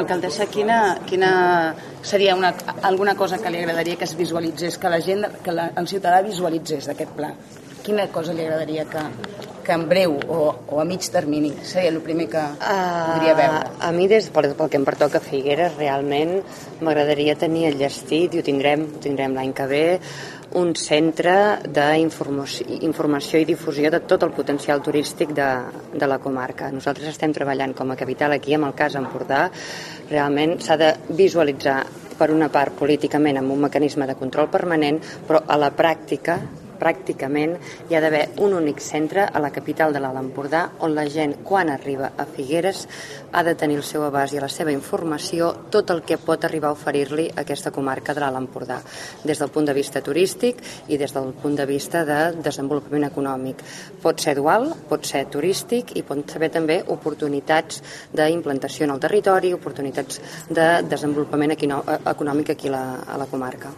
Alcaldessa, quina, quina seria una, alguna cosa que li agradaria que es visualitzés, que la gent, que la, el ciutadà visualitzés d'aquest pla? Quina cosa li agradaria que, que en breu o, o a mig termini seria el primer que podria veure? A mi, des, pel, pel que em pertoca a Figueres, realment m'agradaria tenir enllestit, i ho tindrem, ho tindrem l'any que ve, un centre d'informació i difusió de tot el potencial turístic de, de la comarca. Nosaltres estem treballant com a capital aquí amb el cas Empordà. Realment s'ha de visualitzar per una part políticament amb un mecanisme de control permanent, però a la pràctica pràcticament hi ha d'haver un únic centre a la capital de l'Alt Empordà on la gent, quan arriba a Figueres, ha de tenir el seu abast i la seva informació tot el que pot arribar a oferir-li aquesta comarca de l'Alt Empordà, des del punt de vista turístic i des del punt de vista de desenvolupament econòmic. Pot ser dual, pot ser turístic i pot saber també oportunitats d'implantació en el territori, oportunitats de desenvolupament econòmic aquí a la, a la comarca.